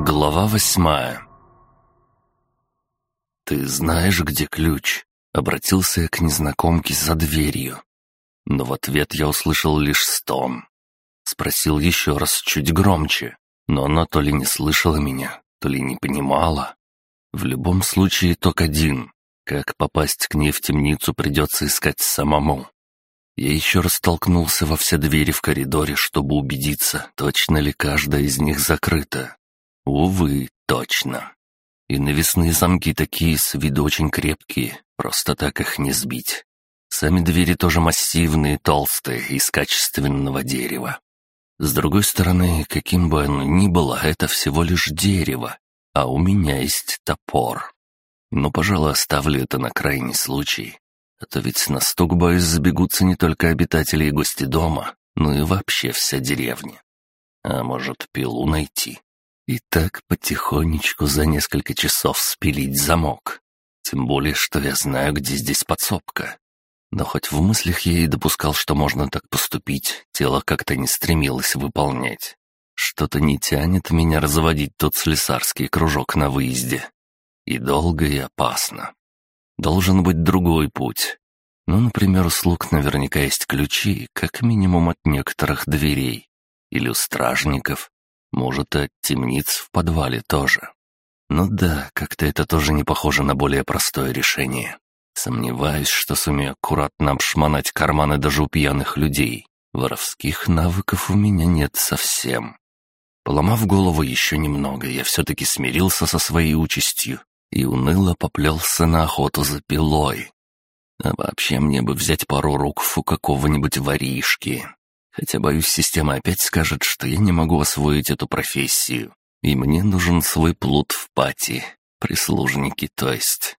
Глава восьмая «Ты знаешь, где ключ?» — обратился я к незнакомке за дверью. Но в ответ я услышал лишь стон. Спросил еще раз чуть громче, но она то ли не слышала меня, то ли не понимала. В любом случае итог один. Как попасть к ней в темницу придется искать самому. Я еще раз толкнулся во все двери в коридоре, чтобы убедиться, точно ли каждая из них закрыта. Увы, точно. И навесные замки такие с виду очень крепкие, просто так их не сбить. Сами двери тоже массивные, толстые, из качественного дерева. С другой стороны, каким бы оно ни было, это всего лишь дерево, а у меня есть топор. Ну, пожалуй, оставлю это на крайний случай. А то ведь на стук, боюсь, забегутся не только обитатели и гости дома, но и вообще вся деревня. А может, пилу найти? И так потихонечку за несколько часов спилить замок. Тем более, что я знаю, где здесь подсобка. Но хоть в мыслях я и допускал, что можно так поступить, тело как-то не стремилось выполнять. Что-то не тянет меня разводить тот слесарский кружок на выезде. И долго, и опасно. Должен быть другой путь. Ну, например, у слуг наверняка есть ключи, как минимум от некоторых дверей. Или у стражников. Может, и от темниц в подвале тоже. Ну да, как-то это тоже не похоже на более простое решение. Сомневаюсь, что сумею аккуратно обшмонать карманы даже у пьяных людей. Воровских навыков у меня нет совсем. Поломав голову еще немного, я все-таки смирился со своей участью и уныло поплелся на охоту за пилой. А вообще мне бы взять пару руков у какого-нибудь воришки. Хотя, боюсь, система опять скажет, что я не могу освоить эту профессию, и мне нужен свой плут в пати, прислужники, то есть.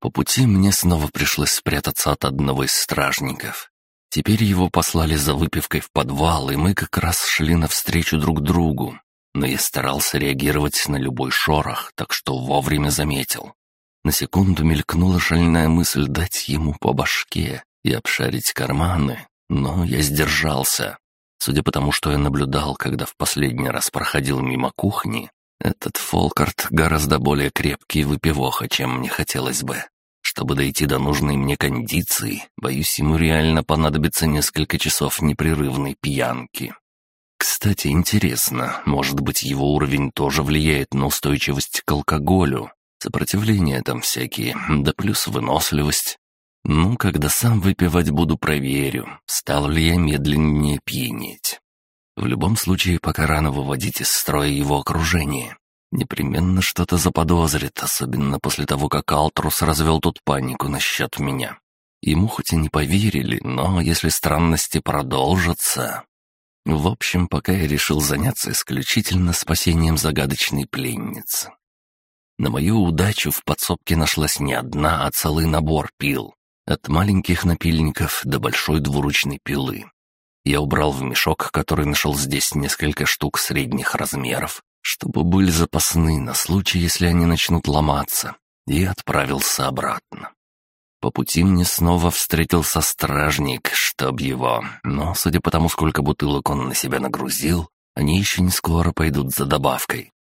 По пути мне снова пришлось спрятаться от одного из стражников. Теперь его послали за выпивкой в подвал, и мы как раз шли навстречу друг другу но я старался реагировать на любой шорох, так что вовремя заметил. На секунду мелькнула шальная мысль дать ему по башке и обшарить карманы, но я сдержался. Судя по тому, что я наблюдал, когда в последний раз проходил мимо кухни, этот Фолкарт гораздо более крепкий выпивоха, чем мне хотелось бы. Чтобы дойти до нужной мне кондиции, боюсь, ему реально понадобится несколько часов непрерывной пьянки. Кстати, интересно, может быть, его уровень тоже влияет на устойчивость к алкоголю? Сопротивление там всякие, да плюс выносливость. Ну, когда сам выпивать буду, проверю, стал ли я медленнее пьянеть. В любом случае, пока рано выводить из строя его окружение. Непременно что-то заподозрит, особенно после того, как Алтрус развел тут панику насчет меня. Ему хоть и не поверили, но если странности продолжатся, в общем, пока я решил заняться исключительно спасением загадочной пленницы. На мою удачу в подсобке нашлась не одна, а целый набор пил. От маленьких напильников до большой двуручной пилы. Я убрал в мешок, который нашел здесь несколько штук средних размеров, чтобы были запасны на случай, если они начнут ломаться, и отправился обратно. По пути мне снова встретился стражник, чтоб его, но, судя по тому, сколько бутылок он на себя нагрузил, они еще не скоро пойдут за добавкой.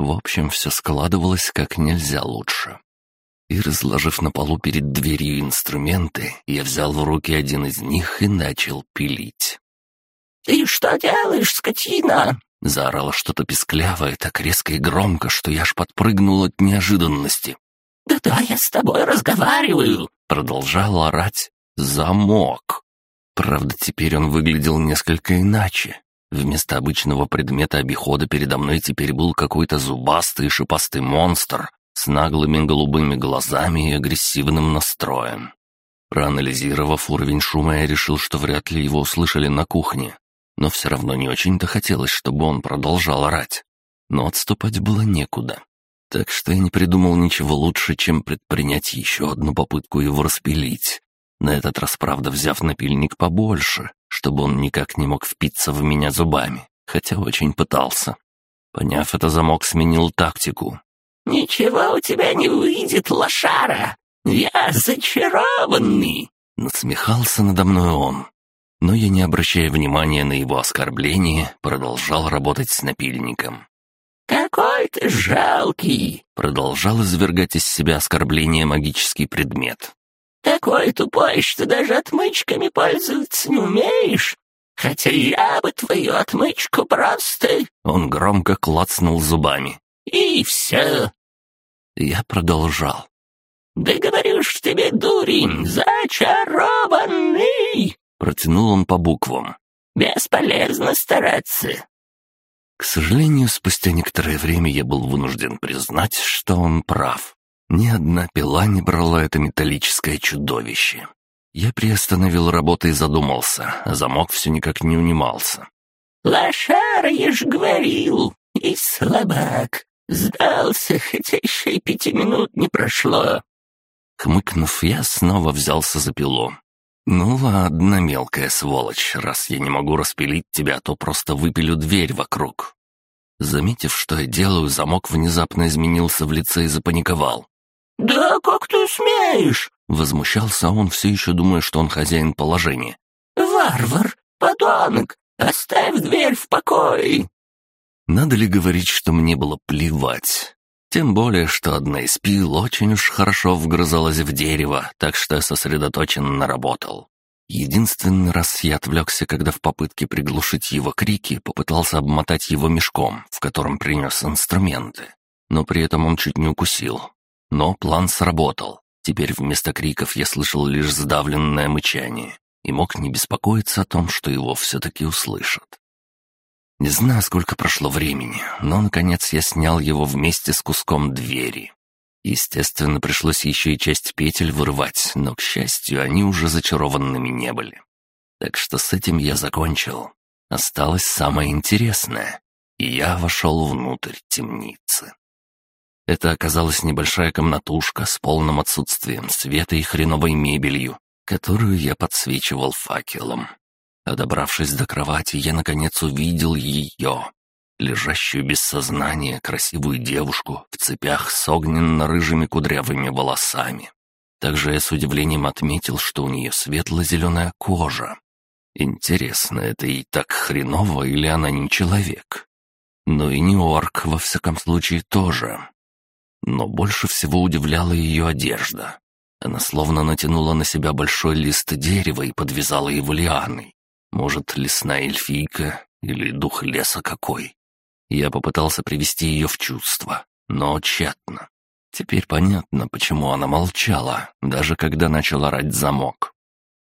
В общем, все складывалось как нельзя лучше. И, разложив на полу перед дверью инструменты, я взял в руки один из них и начал пилить. «Ты что делаешь, скотина?» Заорало что-то песклявое так резко и громко, что я аж подпрыгнул от неожиданности. «Да-да, я с тобой разговариваю!» Продолжал орать замок. Правда, теперь он выглядел несколько иначе. Вместо обычного предмета обихода передо мной теперь был какой-то зубастый шипастый монстр с наглыми голубыми глазами и агрессивным настроем. Проанализировав уровень шума, я решил, что вряд ли его услышали на кухне. Но все равно не очень-то хотелось, чтобы он продолжал орать. Но отступать было некуда. Так что я не придумал ничего лучше, чем предпринять еще одну попытку его распилить. На этот раз, правда, взяв напильник побольше, чтобы он никак не мог впиться в меня зубами, хотя очень пытался. Поняв это, замок сменил тактику. «Ничего у тебя не выйдет, лошара! Я зачарованный!» Насмехался надо мной он. Но я, не обращая внимания на его оскорбление, продолжал работать с напильником. «Какой ты жалкий!» — продолжал извергать из себя оскорбление магический предмет. «Такой тупой, что даже отмычками пользоваться не умеешь! Хотя я бы твою отмычку просто...» Он громко клацнул зубами. «И все!» Я продолжал. «Да говорю ж тебе, дурень, зачарованный!» Протянул он по буквам. «Бесполезно стараться. К сожалению, спустя некоторое время я был вынужден признать, что он прав. Ни одна пила не брала это металлическое чудовище. Я приостановил работу и задумался, а замок все никак не унимался. «Лошара, я ж говорил, и слабак. Сдался, хотя еще и пяти минут не прошло». Хмыкнув, я снова взялся за пилу. «Ну ладно, мелкая сволочь, раз я не могу распилить тебя, то просто выпилю дверь вокруг». Заметив, что я делаю, замок внезапно изменился в лице и запаниковал. «Да как ты смеешь?» — возмущался он, все еще думая, что он хозяин положения. «Варвар! Подонок! Оставь дверь в покое!» Надо ли говорить, что мне было плевать? Тем более, что одна из пил очень уж хорошо вгрызалась в дерево, так что я сосредоточенно работал. Единственный раз я отвлекся, когда в попытке приглушить его крики попытался обмотать его мешком, в котором принес инструменты. Но при этом он чуть не укусил. Но план сработал. Теперь вместо криков я слышал лишь сдавленное мычание и мог не беспокоиться о том, что его все-таки услышат. Не знаю, сколько прошло времени, но, наконец, я снял его вместе с куском двери. Естественно, пришлось еще и часть петель вырывать, но, к счастью, они уже зачарованными не были. Так что с этим я закончил. Осталось самое интересное, и я вошел внутрь темницы. Это оказалась небольшая комнатушка с полным отсутствием света и хреновой мебелью, которую я подсвечивал факелом. А добравшись до кровати, я наконец увидел ее, лежащую без сознания красивую девушку в цепях с огненно-рыжими кудрявыми волосами. Также я с удивлением отметил, что у нее светло-зеленая кожа. Интересно, это ей так хреново или она не человек? Ну и не орк, во всяком случае, тоже. Но больше всего удивляла ее одежда. Она словно натянула на себя большой лист дерева и подвязала его лианой. Может, лесная эльфийка или дух леса какой. Я попытался привести ее в чувство, но тщетно. Теперь понятно, почему она молчала, даже когда начал орать замок.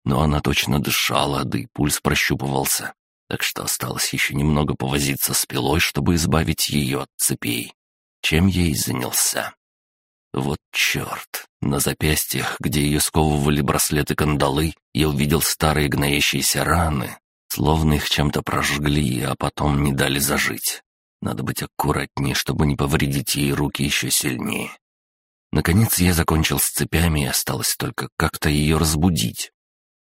Но она точно дышала, да и пульс прощупывался, так что осталось еще немного повозиться с пилой, чтобы избавить ее от цепей, чем я и занялся. Вот черт, на запястьях, где ее сковывали браслеты-кандалы, я увидел старые гноящиеся раны, словно их чем-то прожгли, а потом не дали зажить. Надо быть аккуратнее, чтобы не повредить ей руки еще сильнее. Наконец я закончил с цепями, и осталось только как-то ее разбудить.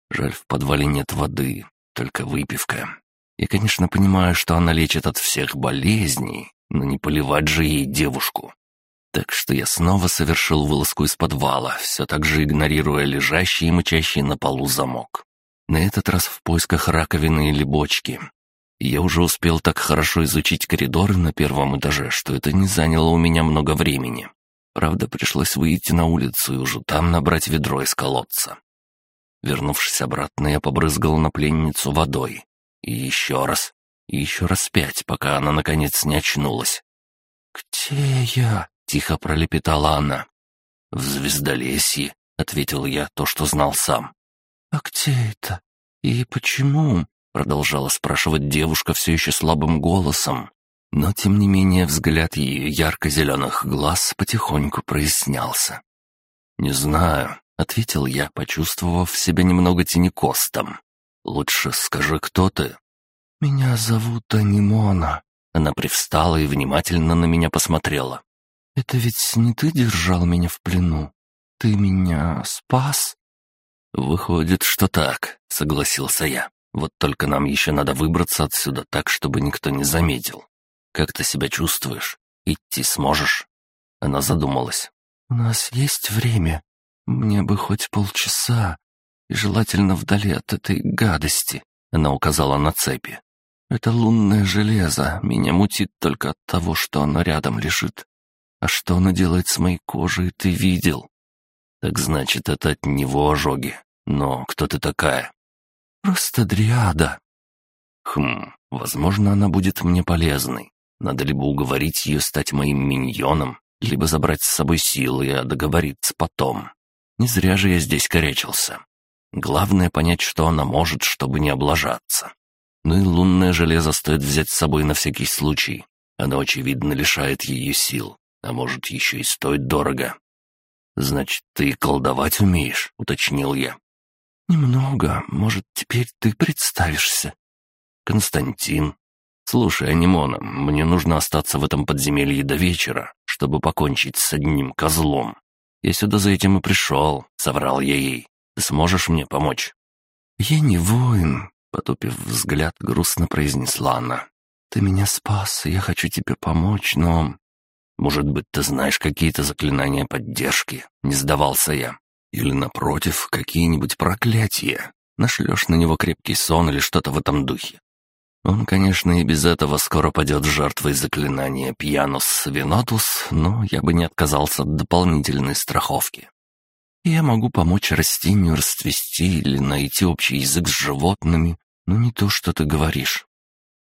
Жаль, в подвале нет воды, только выпивка. Я, конечно, понимаю, что она лечит от всех болезней, но не поливать же ей девушку. Так что я снова совершил вылазку из подвала, все так же игнорируя лежащий и мычащий на полу замок. На этот раз в поисках раковины или бочки. Я уже успел так хорошо изучить коридоры на первом этаже, что это не заняло у меня много времени. Правда, пришлось выйти на улицу и уже там набрать ведро из колодца. Вернувшись обратно, я побрызгал на пленницу водой. И еще раз, и еще раз пять, пока она наконец не очнулась. «Где я?» Тихо пролепетала она. «В звездолесье», — ответил я то, что знал сам. «А где это? И почему?» — продолжала спрашивать девушка все еще слабым голосом. Но, тем не менее, взгляд ее ярко-зеленых глаз потихоньку прояснялся. «Не знаю», — ответил я, почувствовав себя немного тенекостом. «Лучше скажи, кто ты?» «Меня зовут Анимона». Она привстала и внимательно на меня посмотрела. «Это ведь не ты держал меня в плену? Ты меня спас?» «Выходит, что так», — согласился я. «Вот только нам еще надо выбраться отсюда так, чтобы никто не заметил. Как ты себя чувствуешь? Идти сможешь?» Она задумалась. «У нас есть время. Мне бы хоть полчаса. И желательно вдали от этой гадости», — она указала на цепи. Это лунное железо, меня мутит только от того, что оно рядом лежит. А что оно делает с моей кожей, ты видел? Так значит, это от него ожоги. Но кто ты такая? Просто дриада. Хм, возможно, она будет мне полезной. Надо либо уговорить ее стать моим миньоном, либо забрать с собой силы, а договориться потом. Не зря же я здесь корячился. Главное понять, что она может, чтобы не облажаться. Ну и лунное железо стоит взять с собой на всякий случай. Оно, очевидно, лишает ее сил, а может, еще и стоит дорого. «Значит, ты колдовать умеешь?» — уточнил я. «Немного. Может, теперь ты представишься?» «Константин». «Слушай, Анимона, мне нужно остаться в этом подземелье до вечера, чтобы покончить с одним козлом. Я сюда за этим и пришел», — соврал я ей. «Ты сможешь мне помочь?» «Я не воин», — потупив взгляд, грустно произнесла она. «Ты меня спас, и я хочу тебе помочь, но...» «Может быть, ты знаешь какие-то заклинания поддержки?» — не сдавался я. «Или, напротив, какие-нибудь проклятия? Нашлешь на него крепкий сон или что-то в этом духе. Он, конечно, и без этого скоро падет жертвой заклинания «Пьянус Винотус», но я бы не отказался от дополнительной страховки. Я могу помочь растению расцвести или найти общий язык с животными, но не то, что ты говоришь.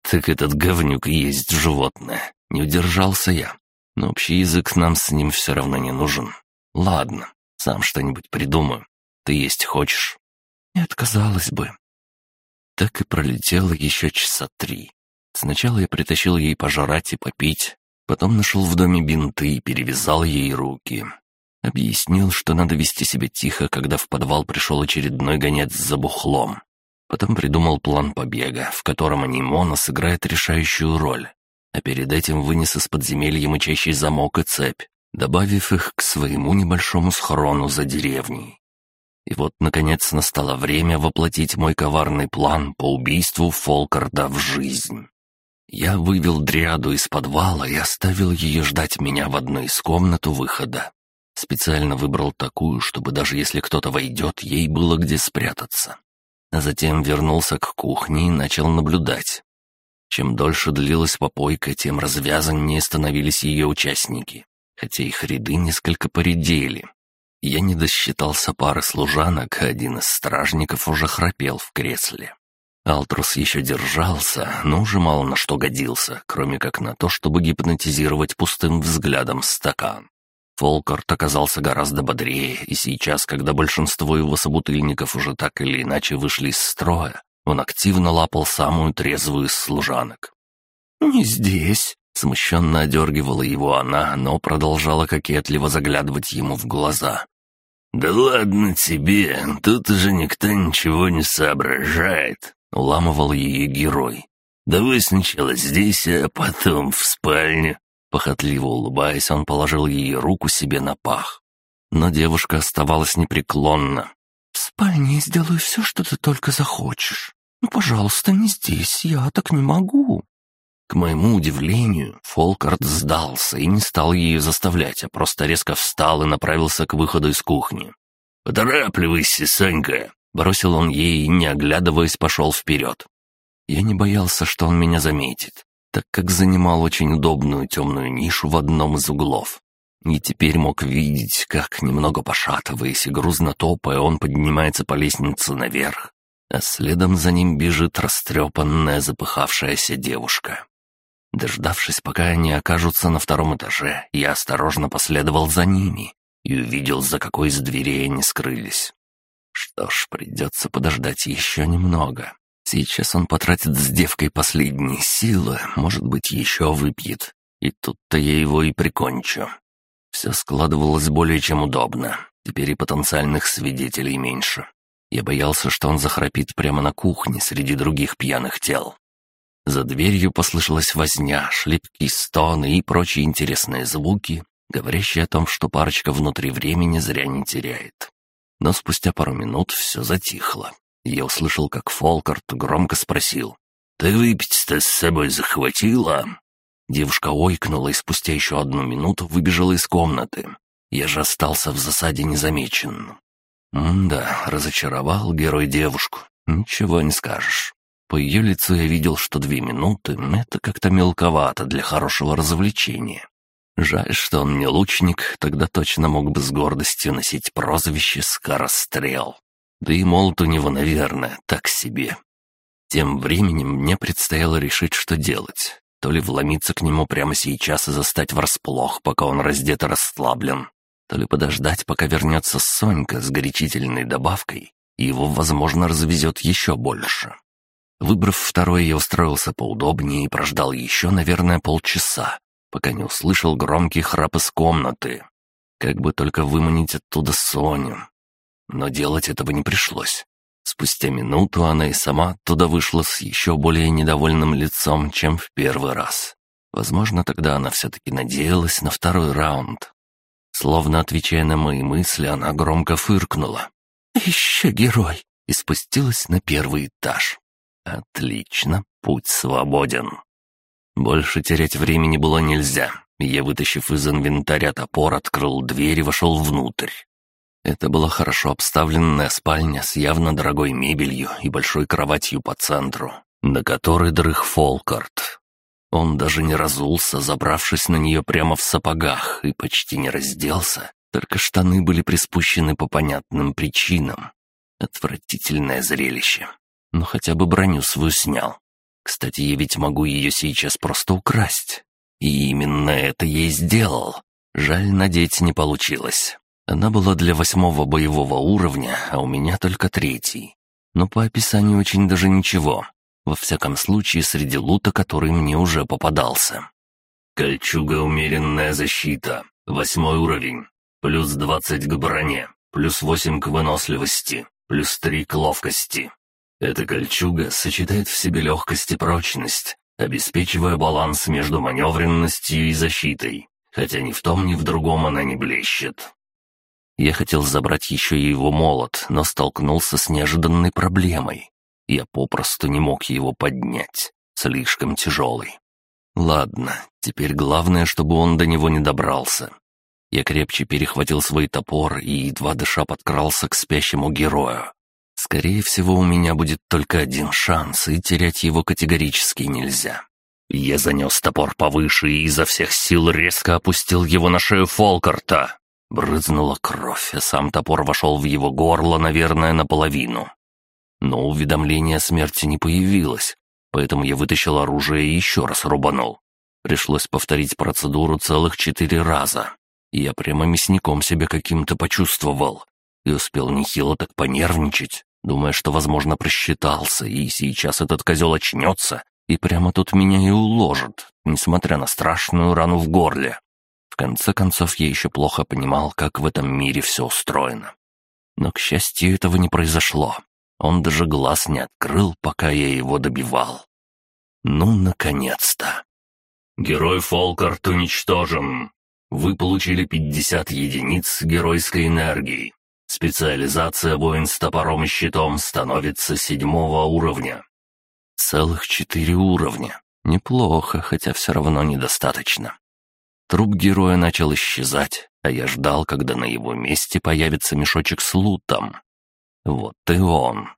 Так этот говнюк есть животное. Не удержался я. Но общий язык нам с ним все равно не нужен. Ладно, сам что-нибудь придумаю. Ты есть хочешь? Не отказалась бы. Так и пролетело еще часа три. Сначала я притащил ей пожрать и попить, потом нашел в доме бинты и перевязал ей руки. Объяснил, что надо вести себя тихо, когда в подвал пришел очередной гонец за бухлом. Потом придумал план побега, в котором Анимона сыграет решающую роль. А перед этим вынес из подземелья мычащий замок и цепь, добавив их к своему небольшому схрону за деревней. И вот, наконец, настало время воплотить мой коварный план по убийству Фолкарда в жизнь. Я вывел Дриаду из подвала и оставил ее ждать меня в одной из комнат у выхода. Специально выбрал такую, чтобы даже если кто-то войдет, ей было где спрятаться. А затем вернулся к кухне и начал наблюдать. Чем дольше длилась попойка, тем развязаннее становились ее участники, хотя их ряды несколько поредели. Я не досчитался пары служанок, а один из стражников уже храпел в кресле. Алтрус еще держался, но уже мало на что годился, кроме как на то, чтобы гипнотизировать пустым взглядом стакан. Фолкарт оказался гораздо бодрее, и сейчас, когда большинство его собутыльников уже так или иначе вышли из строя, он активно лапал самую трезвую из служанок. «Не здесь», Смущенно одергивала его она, но продолжала кокетливо заглядывать ему в глаза. «Да ладно тебе, тут уже никто ничего не соображает», — уламывал ее герой. «Давай сначала здесь, а потом в спальне». Похотливо улыбаясь, он положил ее руку себе на пах. Но девушка оставалась непреклонна. «В спальне сделаю все, что ты только захочешь. Ну, пожалуйста, не здесь, я так не могу». К моему удивлению, Фолкарт сдался и не стал ее заставлять, а просто резко встал и направился к выходу из кухни. «Поторапливайся, Санька!» — бросил он ей и, не оглядываясь, пошел вперед. Я не боялся, что он меня заметит, так как занимал очень удобную темную нишу в одном из углов. И теперь мог видеть, как, немного пошатываясь и грузно топая, он поднимается по лестнице наверх, а следом за ним бежит растрепанная запыхавшаяся девушка. Дождавшись, пока они окажутся на втором этаже, я осторожно последовал за ними и увидел, за какой из дверей они скрылись. Что ж, придется подождать еще немного. Сейчас он потратит с девкой последние силы, может быть, еще выпьет. И тут-то я его и прикончу. Все складывалось более чем удобно. Теперь и потенциальных свидетелей меньше. Я боялся, что он захрапит прямо на кухне среди других пьяных тел. За дверью послышалась возня, шлепки, стоны и прочие интересные звуки, говорящие о том, что парочка внутри времени зря не теряет. Но спустя пару минут все затихло. Я услышал, как Фолкарт громко спросил. «Ты выпить-то с собой захватила?» Девушка ойкнула и спустя еще одну минуту выбежала из комнаты. Я же остался в засаде незамеченным. М да, разочаровал герой девушку. Ничего не скажешь. По ее лицу я видел, что две минуты — это как-то мелковато для хорошего развлечения. Жаль, что он не лучник, тогда точно мог бы с гордостью носить прозвище «Скорострел». Да и молот у него, наверное, так себе. Тем временем мне предстояло решить, что делать. То ли вломиться к нему прямо сейчас и застать врасплох, пока он раздет и расслаблен, то ли подождать, пока вернется Сонька с горячительной добавкой, и его, возможно, развезет еще больше. Выбрав второе, я устроился поудобнее и прождал еще, наверное, полчаса, пока не услышал громкий храп из комнаты. Как бы только выманить оттуда Соню. Но делать этого не пришлось. Спустя минуту она и сама туда вышла с еще более недовольным лицом, чем в первый раз. Возможно, тогда она все-таки надеялась на второй раунд. Словно отвечая на мои мысли, она громко фыркнула. «Еще герой!» и спустилась на первый этаж. «Отлично, путь свободен». Больше терять времени было нельзя. Я, вытащив из инвентаря топор, открыл дверь и вошел внутрь. Это была хорошо обставленная спальня с явно дорогой мебелью и большой кроватью по центру, на которой дрых Фолкарт. Он даже не разулся, забравшись на нее прямо в сапогах, и почти не разделся, только штаны были приспущены по понятным причинам. Отвратительное зрелище. Но хотя бы броню свою снял. Кстати, я ведь могу ее сейчас просто украсть. И именно это я и сделал. Жаль, надеть не получилось. Она была для восьмого боевого уровня, а у меня только третий. Но по описанию очень даже ничего. Во всяком случае, среди лута, который мне уже попадался. Кольчуга «Умеренная защита», восьмой уровень, плюс двадцать к броне, плюс восемь к выносливости, плюс три к ловкости, эта кольчуга сочетает в себе легкость и прочность, обеспечивая баланс между маневренностью и защитой, хотя ни в том, ни в другом она не блещет. Я хотел забрать еще и его молот, но столкнулся с неожиданной проблемой. Я попросту не мог его поднять, слишком тяжелый. Ладно, теперь главное, чтобы он до него не добрался. Я крепче перехватил свой топор и, едва дыша, подкрался к спящему герою. Скорее всего, у меня будет только один шанс, и терять его категорически нельзя. Я занес топор повыше и изо всех сил резко опустил его на шею Фолкарта. Брызнула кровь, а сам топор вошел в его горло, наверное, наполовину. Но уведомление о смерти не появилось, поэтому я вытащил оружие и еще раз рубанул. Пришлось повторить процедуру целых четыре раза. Я прямо мясником себя каким-то почувствовал и успел нехило так понервничать, думая, что, возможно, просчитался, и сейчас этот козел очнется и прямо тут меня и уложит, несмотря на страшную рану в горле. В конце концов, я еще плохо понимал, как в этом мире все устроено. Но, к счастью, этого не произошло. Он даже глаз не открыл, пока я его добивал. Ну, наконец-то. Герой Фолкарт уничтожен. Вы получили 50 единиц геройской энергии. Специализация воин с топором и щитом становится седьмого уровня. Целых четыре уровня. Неплохо, хотя все равно недостаточно. Труп героя начал исчезать, а я ждал, когда на его месте появится мешочек с лутом. Вот и он.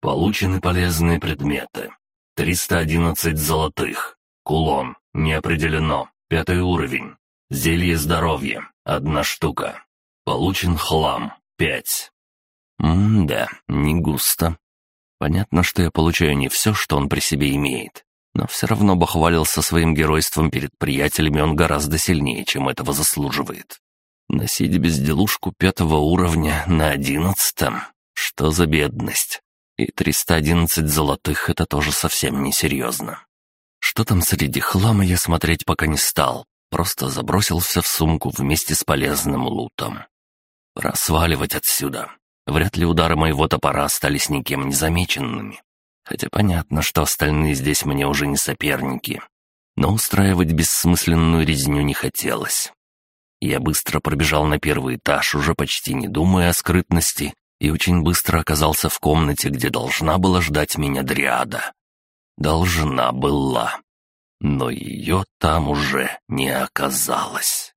Получены полезные предметы. 311 золотых. Кулон. Не определено. Пятый уровень. Зелье здоровья. Одна штука. Получен хлам пять. М-да, не густо. Понятно, что я получаю не все, что он при себе имеет, но все равно бахвалился своим геройством перед приятелями он гораздо сильнее, чем этого заслуживает. Носить безделушку пятого уровня на одиннадцатом? Что за бедность? И 311 золотых — это тоже совсем несерьезно. Что там среди хлама я смотреть пока не стал, просто забросил все в сумку вместе с полезным лутом. Пора сваливать отсюда. Вряд ли удары моего топора остались никем не замеченными. Хотя понятно, что остальные здесь мне уже не соперники. Но устраивать бессмысленную резню не хотелось. Я быстро пробежал на первый этаж, уже почти не думая о скрытности, и очень быстро оказался в комнате, где должна была ждать меня Дриада. Должна была. Но ее там уже не оказалось.